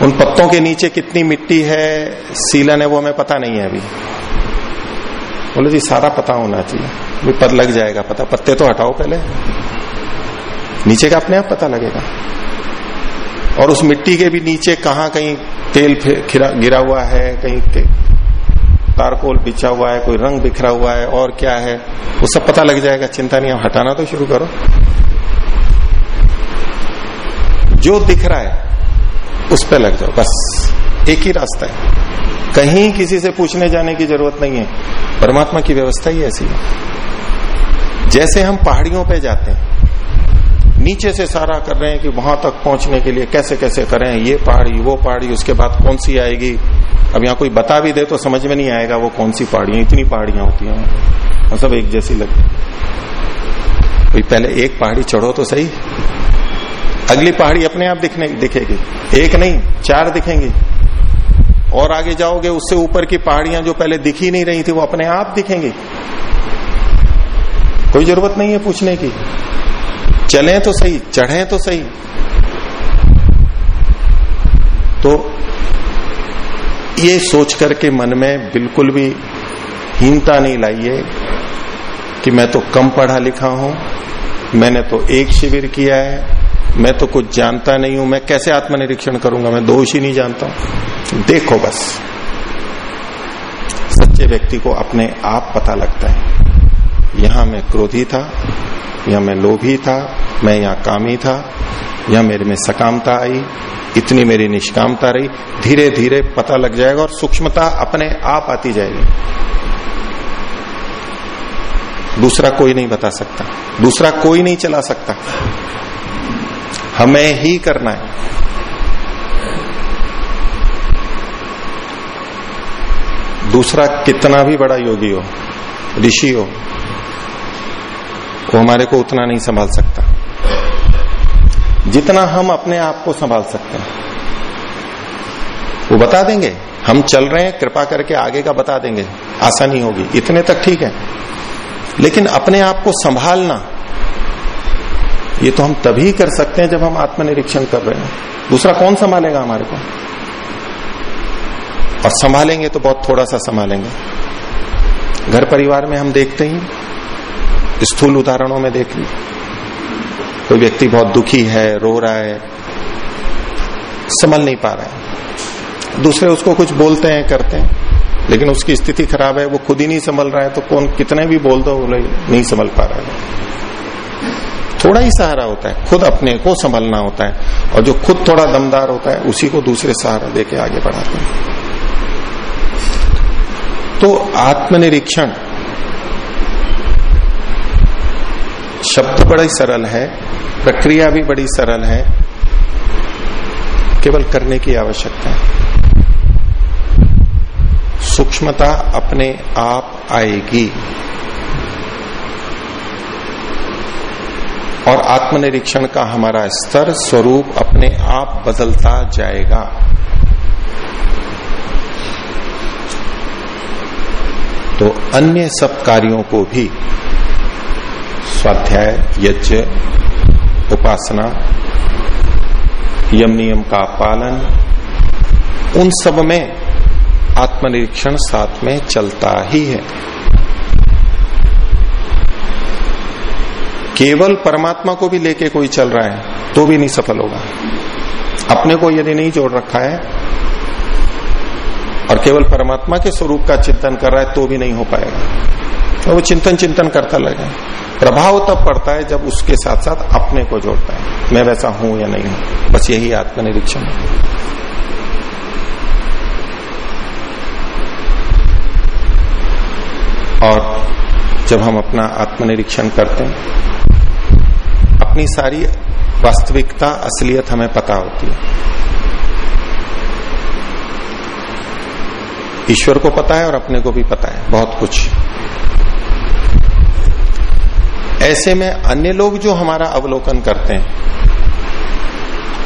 उन पत्तों के नीचे कितनी मिट्टी है, सीलन है, वो हमें पता नहीं है अभी। बोले, जी, सारा पता होना चाहिए। पद लग जाएगा पता। पत्ते तो हटाओ पहले। नीचे का अपने आप पता लगेगा। और उस मिट्टी के भी नीचे कहा कहीं तेल गिरा हुआ है, कहीं तारकोल बिछा हुआ है, कोई रंग बिखरा हुआ है, और क्या है, वो सब पता लग जाएगा। चिंता नहीं हटाना तो शुरू करो। जो दिख रहा है, उस पर लग जाओ। बस, एक ही रास्ता है। कहीं किसी से पूछने जाने की ज़रूरत नहीं है। परमात्मा की व्यवस्था ही ऐसी है। जैसे हम पहाड़ियों पे जाते हैं, नीचे से सारा कर रहे हैं कि वहाँ तक पहुँचने के लिए कैसे कैसे करें, ये पहाड़ी, वो पहाड़ी, उसके बाद कौन सी आएगी? अब यहाँ कोई बता भी दे तो समझ में नहीं आएगा वो कौन सी पहाड़ियाँ, इतनी पहाड़ियाँ होती हैं। और सब एक जैसी लगती कोई पहले एक पहाड़ी चढ़ो तो सही। अगली पहाड़ी अपने आप दिखने, दिखेगी। एक नहीं, चार दिखेंगी। और आगे जाओगे, उससे ऊपर की पहाड़ियाँ जो पहले दिख नहीं रही थी, वो अपने आप दिखेंगी। कोई ज़रूरत नहीं है पूछने की। चले तो सही, चढ़े तो सही। तो ये सोच करके मन में बिल्कुल भी हीनता नहीं लाइए कि मैं तो कम पढ़ा लिखा हूँ, मैंने तो एक शिविर किया है। मैं तो कुछ जानता नहीं हूँ, मैं कैसे आत्मनिरीक्षण करूँगा? मैं दोष ही नहीं जानता हूँ। देखो बस। सच्चे व्यक्ति को अपने आप पता लगता है। यहाँ मैं क्रोधी था, यहाँ मैं लोभी था, मैं यहाँ कामी था, यहाँ मेरे में सकामता आई, इतनी मेरी निष्कामता रही। धीरे धीरे पता लग जाएगा और सूक्ष्मता अपने आप आती जाएगी। दूसरा कोई नहीं बता सकता। दूसरा कोई नहीं चला सकता। हमें ही करना है। दूसरा, कितना भी बड़ा योगी हो, ऋषि हो, वो हमारे को उतना नहीं संभाल सकता। जितना हम अपने आप को संभाल सकते हैं। वो बता देंगे, हम चल रहे हैं, कृपा करके आगे का बता देंगे। आसानी होगी, इतने तक ठीक है। लेकिन अपने आप को संभालना ये तो हम तभी कर सकते हैं जब हम आत्मनिरीक्षण कर रहे हैं। दूसरा कौन संभालेगा हमारे को? और संभालेंगे तो बहुत थोड़ा सा संभालेंगे। घर परिवार में हम देखते ही, स्थूल उदाहरणों में देख ली। कोई व्यक्ति बहुत दुखी है, रो रहा है, संभल नहीं पा रहा है। दूसरे उसको कुछ बोलते हैं, करते हैं, लेकिन उसकी स्थिति खराब है, वो खुद ही नहीं संभल रहा है तो कौन कितने भी बोल दो नहीं संभल पा रहा है। थोड़ा ही सहारा होता है, खुद अपने को संभलना होता है और जो खुद थोड़ा दमदार होता है, उसी को दूसरे सहारा देके आगे बढ़ाते हैं। तो आत्मनिरीक्षण शब्द बड़ा ही सरल है, प्रक्रिया भी बड़ी सरल है, केवल करने की आवश्यकता है। सूक्ष्मता अपने आप आएगी। और आत्मनिरीक्षण का हमारा स्तर, स्वरूप अपने आप बदलता जाएगा। तो अन्य सब कार्यों को भी स्वाध्याय, यज्ञ, उपासना, यम नियम का पालन, उन सब में आत्मनिरीक्षण साथ में चलता ही है। केवल परमात्मा को भी लेके कोई चल रहा है तो भी नहीं सफल होगा। अपने को यदि नहीं जोड़ रखा है, और केवल परमात्मा के स्वरूप का चिंतन कर रहा है तो भी नहीं हो पाएगा। तो वो चिंतन चिंतन करता लगे। प्रभाव तब पड़ता है जब उसके साथ साथ अपने को जोड़ता है। मैं वैसा हूँ या नहीं हूँ? बस यही आत्मनिरीक्षण है। और जब हम अपना आत्मनिरीक्षण करते हैं अपनी सारी वास्तविकता, असलियत हमें पता होती है। ईश्वर को पता है और अपने को भी पता है, बहुत कुछ। ऐसे में अन्य लोग जो हमारा अवलोकन करते हैं,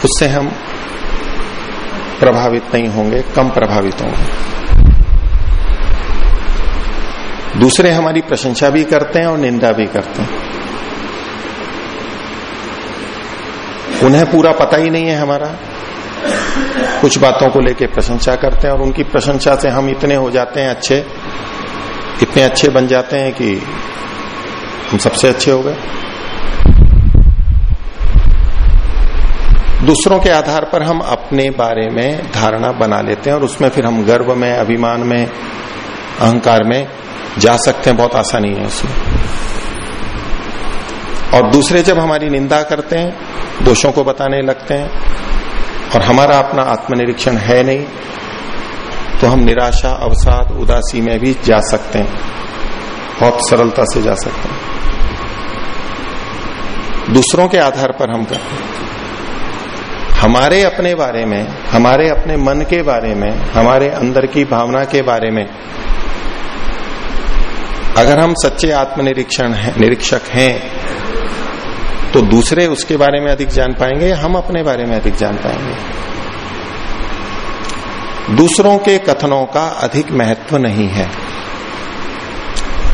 उससे हम प्रभावित नहीं होंगे, कम प्रभावित होंगे। दूसरे हमारी प्रशंसा भी करते हैं और निंदा भी करते हैं। उन्हें पूरा पता ही नहीं है हमारा। कुछ बातों को लेके प्रशंसा करते हैं और उनकी प्रशंसा से हम इतने हो जाते हैं अच्छे, इतने अच्छे बन जाते हैं कि हम सबसे अच्छे हो गए। दूसरों के आधार पर हम अपने बारे में धारणा बना लेते हैं और उसमें फिर हम गर्व में, अभिमान में, अहंकार में जा सकते हैं, बहुत आसानी है उसमें। और दूसरे जब हमारी निंदा करते हैं, दोषों को बताने लगते हैं, और हमारा अपना आत्मनिरीक्षण है नहीं तो हम निराशा, अवसाद, उदासी में भी जा सकते हैं। बहुत सरलता से जा सकते हैं। दूसरों के आधार पर हम करते हैं। हमारे अपने बारे में, हमारे अपने मन के बारे में, हमारे अंदर की भावना के बारे में, अगर हम सच्चे आत्मनिरीक्षण निरीक्षक हैं तो दूसरे उसके बारे में अधिक जान पाएँगे हम अपने बारे में अधिक जान पाएँगे? दूसरों के कथनों का अधिक महत्व नहीं है।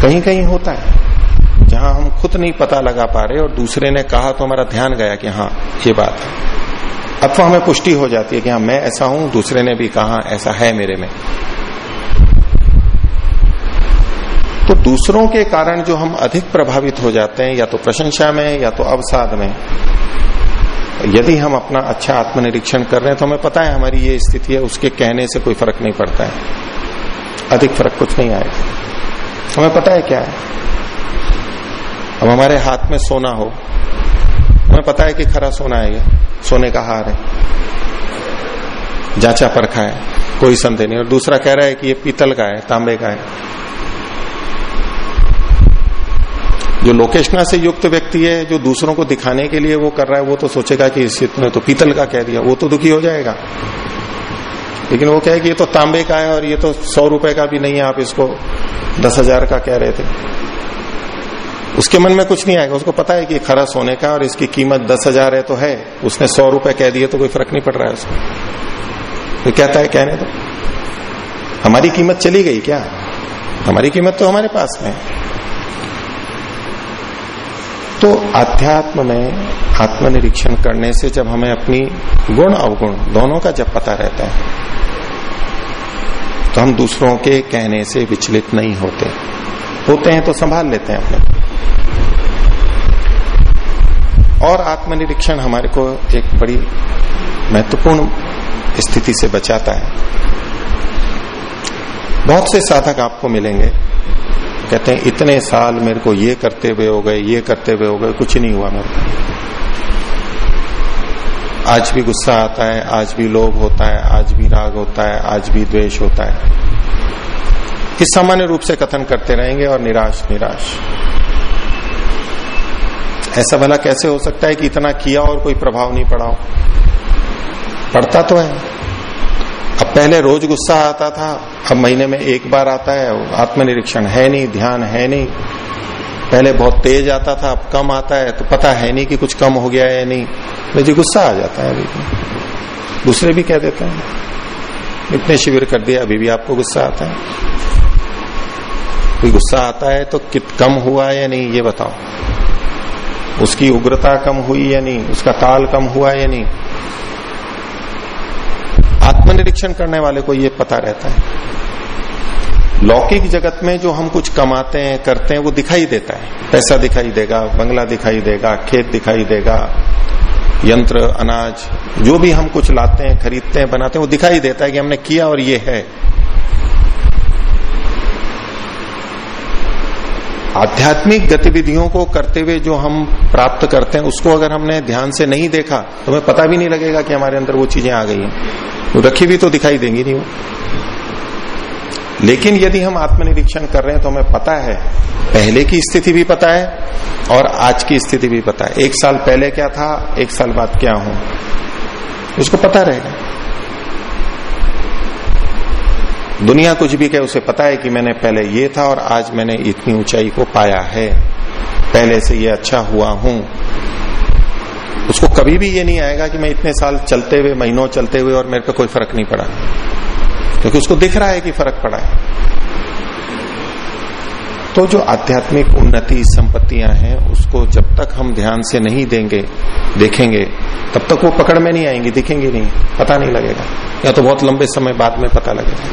कहीं कहीं होता है, जहाँ हम खुद नहीं पता लगा पा रहे और दूसरे ने कहा तो हमारा ध्यान गया कि हाँ ये बात है। अथवा हमें पुष्टि हो जाती है कि हाँ मैं ऐसा हूँ, दूसरे ने भी कहा, ऐसा है मेरे में। तो दूसरों के कारण जो हम अधिक प्रभावित हो जाते हैं, या तो प्रशंसा में, या तो अवसाद में। यदि हम अपना अच्छा आत्मनिरीक्षण कर रहे हैं तो हमें पता है हमारी ये स्थिति है, उसके कहने से कोई फ़र्क नहीं पड़ता है। अधिक फ़र्क कुछ नहीं आएगा। हमें पता है क्या है? अब हमारे हाथ में सोना हो, हमें पता है कि खरा सोना है ये, सोने का हार है। जांचा परखा है, कोई संदेह नहीं। और दूसरा कह रहा है कि ये पीतल का है, तांबे का है। जो लोकेशना से युक्त व्यक्ति है, जो दूसरों को दिखाने के लिए वो कर रहा है, वो तो सोचेगा कि इस ने तो पीतल का कह दिया, वो तो दुखी हो जाएगा। लेकिन वो कहे कि ये तो तांबे का है और ये तो सौ रुपए का भी नहीं है, आप इसको दस हज़ार का कह रहे थे। उसके मन में कुछ नहीं आएगा, उसको पता है कि खरा सोने का और इसकी कीमत दस हज़ार है तो है, उसने सौ रुपए कह दिए तो कोई फ़र्क नहीं पड़ रहा है उसको। तो कहता है, कहने तो हमारी कीमत चली गई क्या? हमारी कीमत तो हमारे पास में तो अध्यात्म में आत्मनिरीक्षण करने से जब हमें अपनी गुण अवगुण दोनों का जब पता रहता है तो हम दूसरों के कहने से विचलित नहीं होते। होते हैं तो संभाल लेते हैं अपने। और आत्मनिरीक्षण हमारे को एक बड़ी महत्वपूर्ण स्थिति से बचाता है। बहुत से साधक आपको मिलेंगे। कहते हैं, इतने साल मेरे को ये करते हुए हो गए, ये करते हुए हो गए, कुछ नहीं हुआ मेरे को। आज भी गुस्सा आता है, आज भी लोभ होता है, आज भी राग होता है, आज भी द्वेष होता है। इस सामान्य रूप से कथन करते रहेंगे और निराश निराश। ऐसा भला कैसे हो सकता है कि इतना किया और कोई प्रभाव नहीं पड़ा हो? पड़ता तो है। अब पहले रोज गुस्सा आता था, अब महीने में एक बार आता है आत्मनिरीक्षण है नहीं, ध्यान है नहीं। पहले बहुत तेज आता था, अब कम आता है तो पता है नहीं कि कुछ कम हो गया है या नहीं मुझे गुस्सा आ जाता है अभी दूसरे भी कह देते हैं। इतने शिविर कर दिया, अभी भी आपको गुस्सा आता है। कोई गुस्सा आता है तो कित कम हुआ या नहीं, ये बताओ। उसकी उग्रता कम हुई या नहीं, उसका काल कम हुआ या नहीं। आत्मनिरीक्षण करने वाले को ये पता रहता है। लौकिक जगत में जो हम कुछ कमाते हैं, करते हैं, वो दिखाई देता है। पैसा दिखाई देगा, बंगला दिखाई देगा, खेत दिखाई देगा, यंत्र, अनाज, जो भी हम कुछ लाते हैं, खरीदते हैं, बनाते हैं, वो दिखाई देता है कि हमने किया और ये है। आध्यात्मिक गतिविधियों को करते हुए जो हम प्राप्त करते हैं, उसको अगर हमने ध्यान से नहीं देखा तो हमें पता भी नहीं लगेगा कि हमारे अंदर वो चीज़ें आ गई हैं। वो रखी भी तो दिखाई देंगी नहीं वो। लेकिन यदि हम आत्मनिरीक्षण कर रहे हैं तो हमें पता है, पहले की स्थिति भी पता है, और आज की स्थिति भी पता है। एक साल पहले क्या था, एक साल बाद क्या हूँ, उसको पता रहेगा। दुनिया कुछ भी कहे, उसे पता है कि मैंने पहले ये था और आज मैंने इतनी ऊंचाई को पाया है। पहले से ये अच्छा हुआ हूँ। उसको कभी भी ये नहीं आएगा कि मैं इतने साल चलते हुए, महीनों चलते हुए और मेरे पे कोई फ़र्क नहीं पड़ा। क्योंकि उसको दिख रहा है कि फ़र्क पड़ा है। तो जो आध्यात्मिक उन्नति संपत्तियाँ हैं, उसको जब तक हम ध्यान से नहीं देंगे, देखेंगे, तब तक वो पकड़ में नहीं आएँगी, दिखेंगी नहीं, पता नहीं लगेगा। या तो बहुत लंबे समय बाद में पता लगेगा।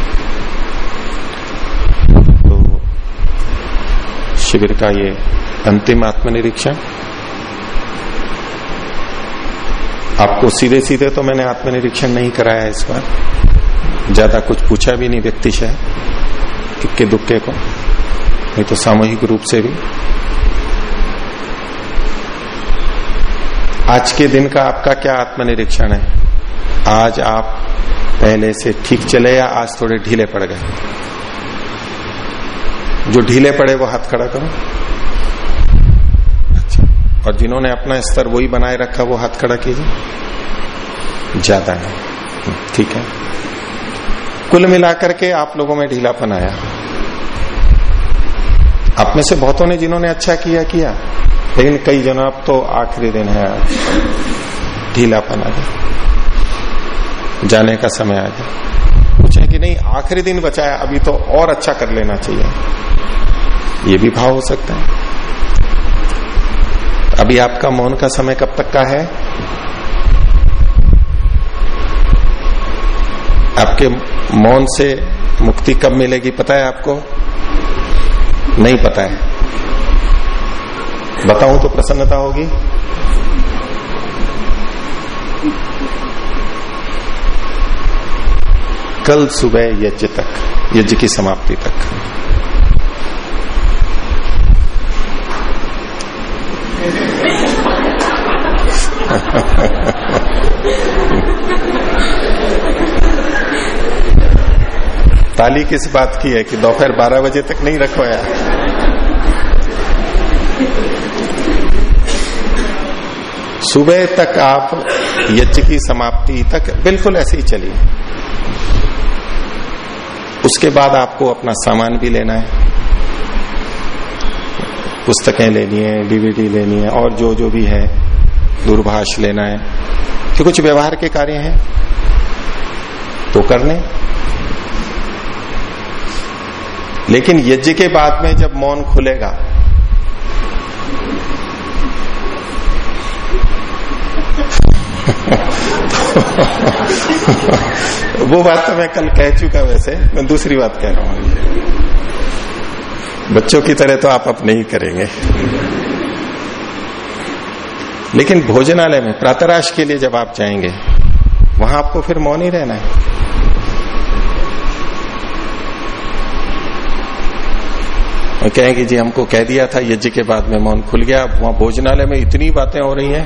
तो शिविर का ये अंतिम आत्मनिरीक्षण। आपको सीधे सीधे तो मैंने आत्मनिरीक्षण नहीं कराया इस बार। ज़्यादा कुछ पूछा भी नहीं व्यक्ति से इक्के दुक्के को। नहीं तो सामूहिक रूप से भी। आज के दिन का आपका क्या आत्मनिरीक्षण है? आज आप पहले से ठीक चले या आज थोड़े ढीले पड़ गए? जो ढीले पड़े वो हाथ खड़ा करो। अच्छा और जिन्होंने अपना स्तर वही बनाए रखा, वो हाथ खड़ा कीजिए। ज़्यादा है ठीक है। कुल मिलाकर के आप लोगों में ढीलापन आया। आप में से बहुतों ने जिन्होंने अच्छा किया किया। लेकिन कई जनों अब तो आखिरी दिन है आज ढीलापन आ गया। जाने का समय आ गया। पूछे कि नहीं, आखिरी दिन बचाया अभी तो और अच्छा कर लेना चाहिए। ये भी भाव हो सकता है। अभी आपका मौन का समय कब तक का है? आपके मौन से मुक्ति कब मिलेगी, पता है आपको? नहीं पता है। बताऊँ तो प्रसन्नता होगी। कल सुबह यज्ञ तक यज्ञ की समाप्ति तक। ताली किस बात की है कि दोपहर 12 बजे तक नहीं रखवाया सुबह तक आप यज्ञ की समाप्ति तक बिल्कुल ऐसे ही चलिए। उसके बाद आपको अपना सामान भी लेना है। पुस्तकें लेनी है डीवीडी लेनी है, और जो जो भी है, दूरभाष लेना है। कि कुछ व्यवहार के कार्य हैं तो करने लेकिन यज्ञ के बाद में जब मौन खुलेगा, वो बात तो मैं कल कह चुका वैसे, मैं दूसरी बात कह रहा हूँ। बच्चों की तरह तो आप अब नहीं करेंगे। लेकिन भोजनालय में, प्रातराश के लिए जब आप जाएँगे, वहाँ आपको फिर मौन ही रहना है। और कहेंगे जी हमको कह दिया था यज्ञ के बाद में मौन खुल गया वहाँ भोजनालय में इतनी बातें हो रही हैं।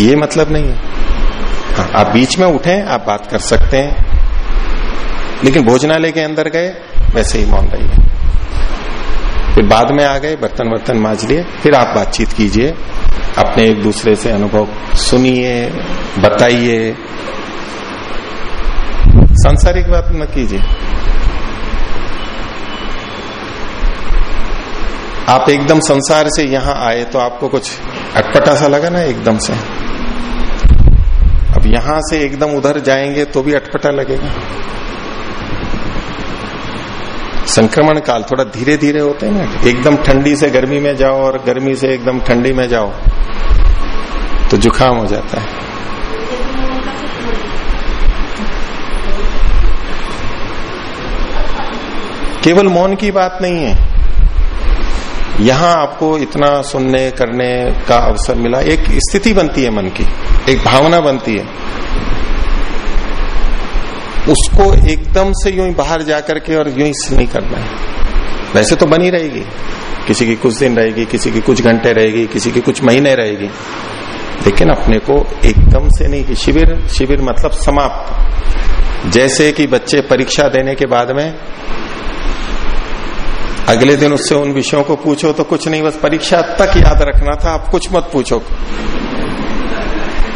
ये मतलब नहीं है। हाँ, आप बीच में उठे आप बात कर सकते हैं लेकिन भोजनालय के अंदर गए वैसे ही मौन रहिए। फिर बाद में आ गए बर्तन वर्तन मांझ लिए फिर आप बातचीत कीजिए अपने एक दूसरे से अनुभव सुनिए बताइए। सांसारिक बात न कीजिए। आप एकदम संसार से यहाँ आए तो आपको कुछ अटपटा सा लगा ना एकदम से? अब यहाँ से एकदम उधर जाएँगे तो भी अटपटा लगेगा। संक्रमण काल थोड़ा धीरे धीरे होते हैं ना? एकदम ठंडी से गर्मी में जाओ और गर्मी से एकदम ठंडी में जाओ तो जुकाम हो जाता है। केवल मौन की बात नहीं है। यहाँ आपको इतना सुनने, करने का अवसर मिला। एक स्थिति बनती है मन की, एक भावना बनती है। उसको एकदम से यूँ ही बाहर जाकर के और यूँ ही नहीं करना है। वैसे तो बनी रहेगी। किसी की कुछ दिन रहेगी, किसी की कुछ घंटे रहेगी, किसी की कुछ महीने रहेगी। लेकिन अपने को एकदम से नहीं शिविर शिविर मतलब समाप्त। जैसे कि बच्चे परीक्षा देने के बाद में अगले दिन उससे उन विषयों को पूछो तो कुछ नहीं, बस परीक्षा तक याद रखना था, आप कुछ मत पूछो।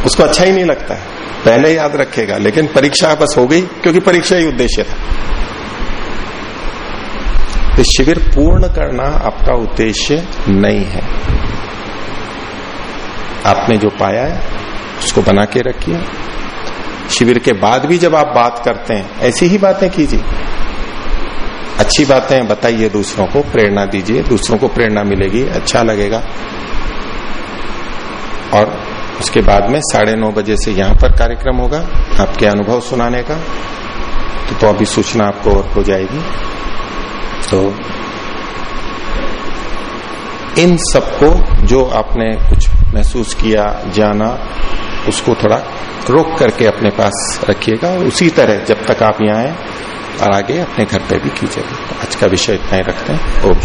उसको अच्छा ही नहीं लगता है। पहले याद रखेगा, लेकिन परीक्षा बस हो गई, क्योंकि परीक्षा ही उद्देश्य था। तो शिविर पूर्ण करना आपका उद्देश्य नहीं है। आपने जो पाया है, उसको बना के रखिए। शिविर के बाद भी जब आप बात करते हैं, ऐसी ही बातें कीजिए। अच्छी बातें बताइए दूसरों को प्रेरणा दीजिए दूसरों को प्रेरणा मिलेगी अच्छा लगेगा। और उसके बाद में साढ़े नौ बजे से यहाँ पर कार्यक्रम होगा आपके अनुभव सुनाने का। तो, तो अभी सूचना आपको और हो जाएगी। तो इन सबको जो आपने कुछ महसूस किया जाना उसको थोड़ा रोक करके अपने पास रखिएगा। उसी तरह जब तक आप यहाँ आए और आगे अपने घर पे भी कीजिएगा आज का विषय इतना ही रखते हैं। ओम